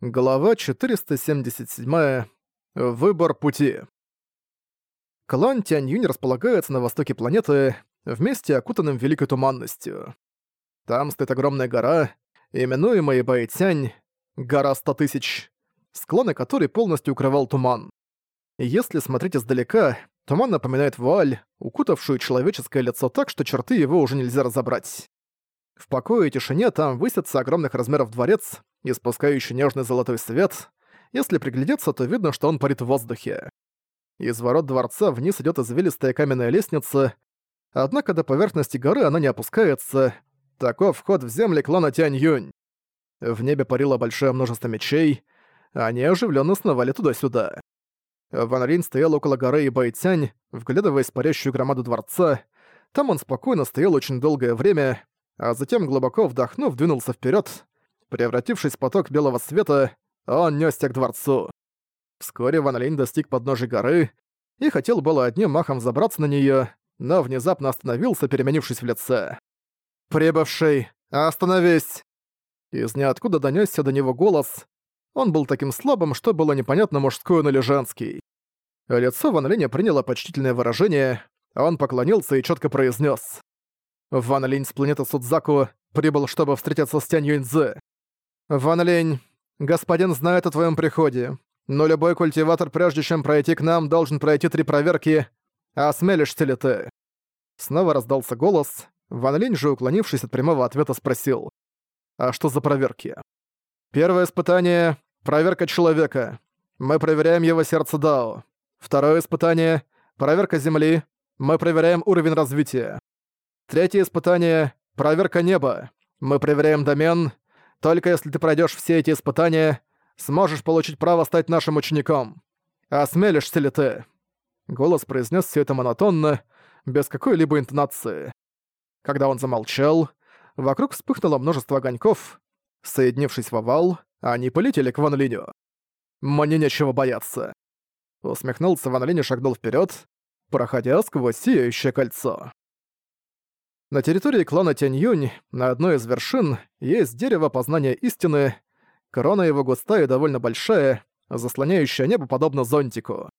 Глава 477. Выбор пути. Клан Тянь-Юнь располагается на востоке планеты, в месте, окутанном великой туманностью. Там стоит огромная гора, именуемая Бэйтянь, гора 100 тысяч, склоны которой полностью укрывал туман. Если смотреть издалека, туман напоминает вуаль, укутавшую человеческое лицо так, что черты его уже нельзя разобрать. В покое и тишине там высится огромных размеров дворец, испускающий нежный золотой свет. Если приглядеться, то видно, что он парит в воздухе. Из ворот дворца вниз идет извилистая каменная лестница, однако до поверхности горы она не опускается. Таков вход в земли клана Тянь-Юнь. В небе парило большое множество мечей, они оживленно сновали туда-сюда. Ван Рин стоял около горы и Байтянь, вглядываясь в парящую громаду дворца. Там он спокойно стоял очень долгое время, а затем, глубоко вдохнув, двинулся вперед. Превратившись в поток белого света, он нёсся к дворцу. Вскоре Ван Линь достиг подножия горы и хотел было одним махом забраться на неё, но внезапно остановился, переменившись в лице. «Прибывший, остановись!» Из ниоткуда донёсся до него голос. Он был таким слабым, что было непонятно, мужской он или женский. Лицо Ван Линя приняло почтительное выражение, он поклонился и чётко произнёс. «Ван Линь с планеты Судзаку прибыл, чтобы встретиться с Тянь Юньцзы. «Ван Лень, господин знает о твоем приходе, но любой культиватор, прежде чем пройти к нам, должен пройти три проверки. Осмелишься ли ты?» Снова раздался голос. Ван Линь же, уклонившись от прямого ответа, спросил. «А что за проверки?» «Первое испытание — проверка человека. Мы проверяем его сердце Дао. Второе испытание — проверка Земли. Мы проверяем уровень развития. Третье испытание — проверка неба. Мы проверяем домен. Только если ты пройдешь все эти испытания, сможешь получить право стать нашим учеником. Осмелишься ли ты?» Голос произнес все это монотонно, без какой-либо интонации. Когда он замолчал, вокруг вспыхнуло множество огоньков. Соединившись в овал, они полетели к Ван Линю. «Мне нечего бояться». Усмехнулся Ван Линь и шагнул вперед, проходя сквозь сияющее кольцо. На территории клана Тянь-Юнь, на одной из вершин, есть дерево познания истины. Корона его густая и довольно большая, заслоняющая небо подобно зонтику.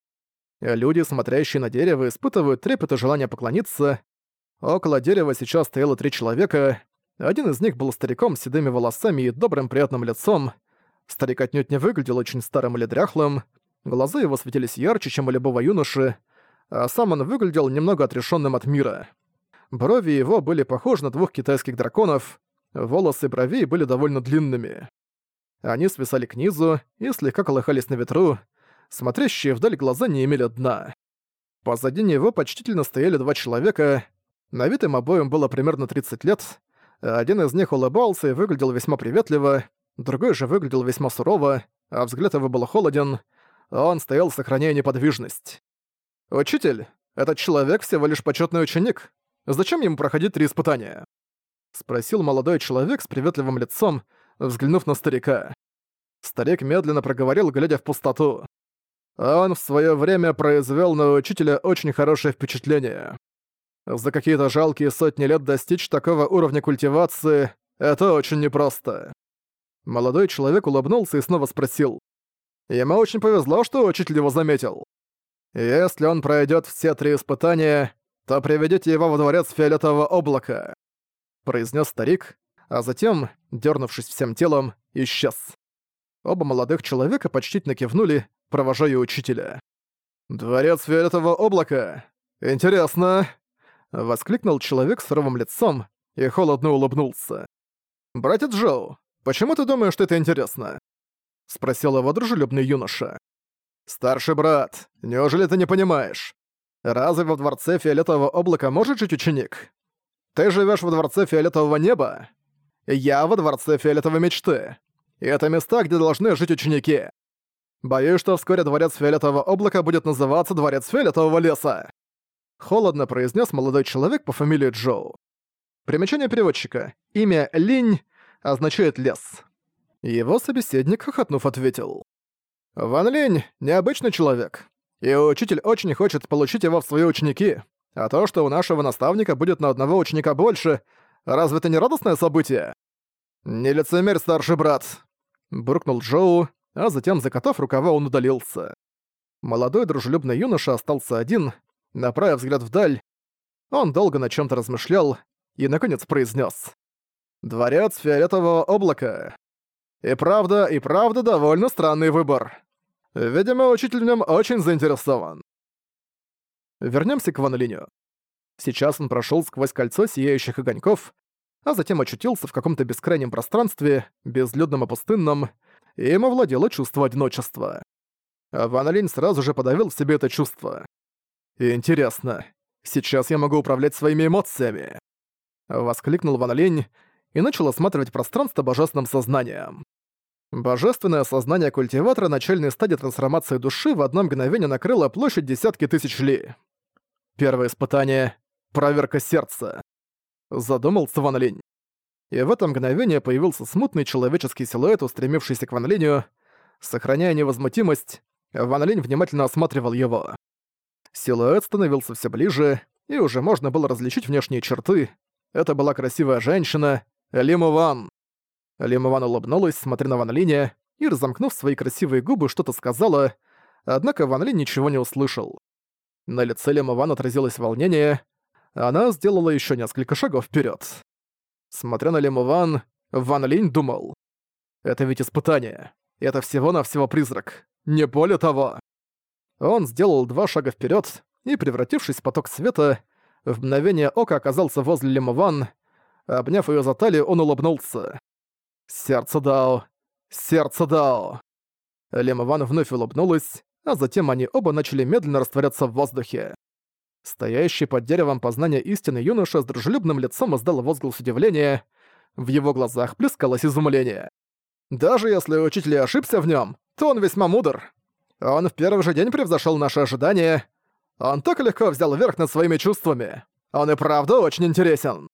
Люди, смотрящие на дерево, испытывают трепет и желание поклониться. Около дерева сейчас стояло три человека. Один из них был стариком с седыми волосами и добрым приятным лицом. Старик отнюдь не выглядел очень старым или дряхлым. Глаза его светились ярче, чем у любого юноши, а сам он выглядел немного отрешенным от мира. Брови его были похожи на двух китайских драконов, волосы бровей были довольно длинными. Они свисали к низу и слегка колыхались на ветру, смотрящие вдаль глаза не имели дна. Позади него почтительно стояли два человека, на вид им обоим было примерно 30 лет, один из них улыбался и выглядел весьма приветливо, другой же выглядел весьма сурово, а взгляд его был холоден, он стоял, сохраняя неподвижность. «Учитель, этот человек всего лишь почетный ученик. Зачем ему проходить три испытания?» Спросил молодой человек с приветливым лицом, взглянув на старика. Старик медленно проговорил, глядя в пустоту. Он в свое время произвел на учителя очень хорошее впечатление. За какие-то жалкие сотни лет достичь такого уровня культивации — это очень непросто. Молодой человек улыбнулся и снова спросил. Ему очень повезло, что учитель его заметил. Если он пройдет все три испытания, то приведите его во дворец фиолетового облака», — произнес старик, а затем, дернувшись всем телом, исчез. Оба молодых человека почтительно кивнули, провожая учителя. «Дворец фиолетового облака? Интересно!» — воскликнул человек с суровым лицом и холодно улыбнулся. «Братец Джоу, почему ты думаешь, что это интересно?» — спросил его дружелюбный юноша. «Старший брат, неужели ты не понимаешь? Разве во дворце Фиолетового облака может жить ученик? Ты живешь во дворце Фиолетового неба? Я во дворце Фиолетовой мечты. И это места, где должны жить ученики. Боюсь, что вскоре дворец Фиолетового облака будет называться Дворец Фиолетового леса. Холодно произнес молодой человек по фамилии Джоу. Примечание переводчика. Имя Линь означает «лес». Его собеседник, хохотнув, ответил. «Ван Линь — необычный человек. И учитель очень хочет получить его в свои ученики. А то, что у нашего наставника будет на одного ученика больше, разве это не радостное событие? Не лицемерь, старший брат. буркнул Джоу, а затем, закатав рукава, он удалился. Молодой дружелюбный юноша остался один, направив взгляд вдаль. Он долго над чем то размышлял и, наконец, произнес: «Дворец Фиолетового облака. И правда, и правда довольно странный выбор. Видимо, учитель в нем очень заинтересован». Вернемся к Ван Линю. Сейчас он прошел сквозь кольцо сияющих огоньков, а затем очутился в каком-то бескрайнем пространстве, безлюдном и пустынном, и ему овладело чувство одиночества. А Ван Линь сразу же подавил в себе это чувство. «Интересно, сейчас я могу управлять своими эмоциями!» Воскликнул Ван Линь и начал осматривать пространство божественным сознанием. Божественное сознание культиватора начальной стадии трансформации души в одно мгновение накрыло площадь десятки тысяч ли. Первое испытание — проверка сердца. Задумался Ван Линь. И в это мгновение появился смутный человеческий силуэт, устремившийся к Ван Линю. Сохраняя невозмутимость, Ван Линь внимательно осматривал его. Силуэт становился все ближе, и уже можно было различить внешние черты. Это была красивая женщина, Лима Ван. Лима Ван улыбнулась, смотря на Ван Линя, и, разомкнув свои красивые губы, что-то сказала, однако Ван Линь ничего не услышал. На лице Лима Ван отразилось волнение, она сделала еще несколько шагов вперед. Смотря на Лима Ван, Ван Линь думал. «Это ведь испытание. Это всего-навсего призрак. Не более того». Он сделал два шага вперед и, превратившись в поток света, в мгновение ока оказался возле Лимован. Обняв ее за талию, он улыбнулся. «Сердце Дао! Сердце Дао!» Лимован вновь улыбнулась, а затем они оба начали медленно растворяться в воздухе. Стоящий под деревом познания истины юноша с дружелюбным лицом издал возглас удивления. В его глазах плескалось изумление. «Даже если учитель ошибся в нем, то он весьма мудр. Он в первый же день превзошел наши ожидания. Он так легко взял верх над своими чувствами. Он и правда очень интересен».